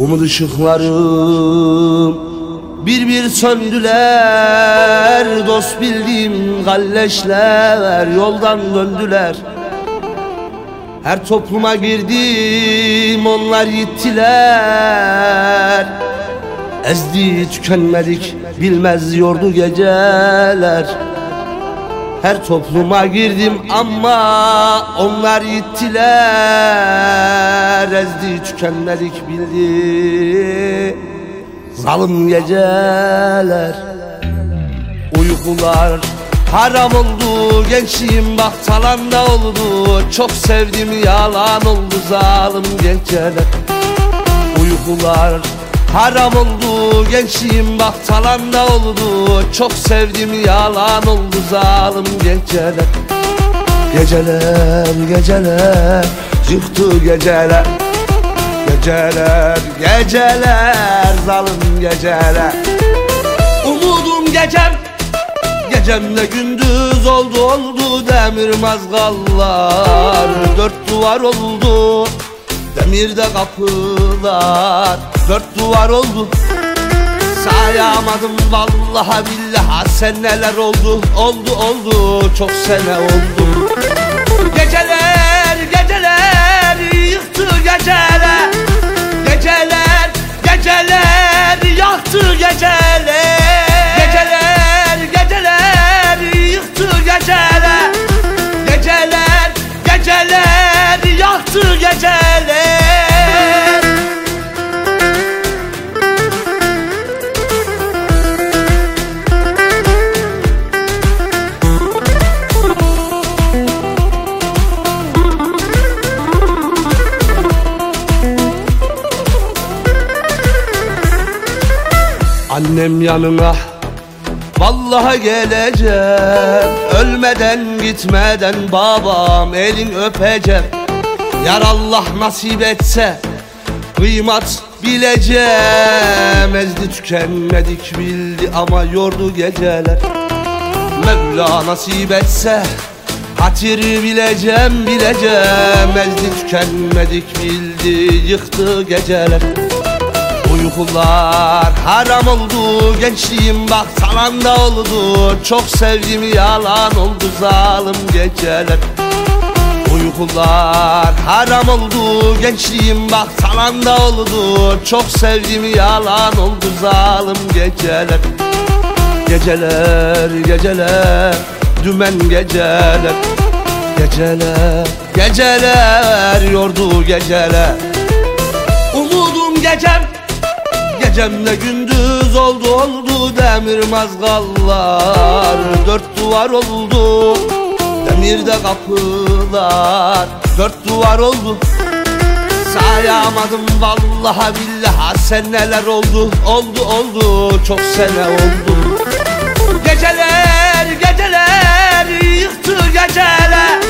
Umut ışıklarım bir bir söndüler. Dost bildiğim galleşler yoldan döndüler. Her topluma girdim onlar gittiler Ezdi tükenmedik bilmez yordu geceler her topluma girdim ama onlar gittiler Ezdi tükenmedik bildi. Zalim geceler Uykular. Haram oldu Gençliğim bak talanda oldu. Çok sevdim yalan oldu zalim geceler. Uykular haram oldu Gençliğim bak talanda oldu. Çok sevdim yalan oldu zalim geceler. Geceler geceler Yıktı geceler. Geceler, geceler, zalim geceler. Umudum gecem, gecemde gündüz oldu oldu Demir mazgallar, dört duvar oldu Demirde kapılar, dört duvar oldu. Sayamadım vallahi billahi sen neler oldu Oldu oldu çok sene oldu. Geceler geceler yıktı geceler. Geceler geceler yaktı geceler. Geceler geceler yıktı geceler. Geceler geceler yaktı geceler Annem yanına Vallahi geleceğim. Ölmeden gitmeden babam elin öpeceğim Yar Allah nasip etse Kıymat bileceğim. Ezdi tükenmedik bildi ama yordu geceler. Mevla nasip etse Hatir bileceğim bileceğim. Ezdi tükenmedik bildi yıktı geceler Uykular haram oldu Gençliğim bak salanda oldu. Çok sevdim yalan oldu zalim geceler. Uykular haram oldu Gençliğim bak salanda oldu. Çok sevdim yalan oldu zalim geceler. Geceler geceler Dümen geceler. Geceler geceler Yordu geceler. Umudum gecem Gecemde gündüz oldu oldu demir mazgallar. Dört duvar oldu demirde kapılar. Dört duvar oldu sayamadım vallahi billahi sen neler oldu Oldu oldu çok sene oldu. Geceler geceler yıktı geceler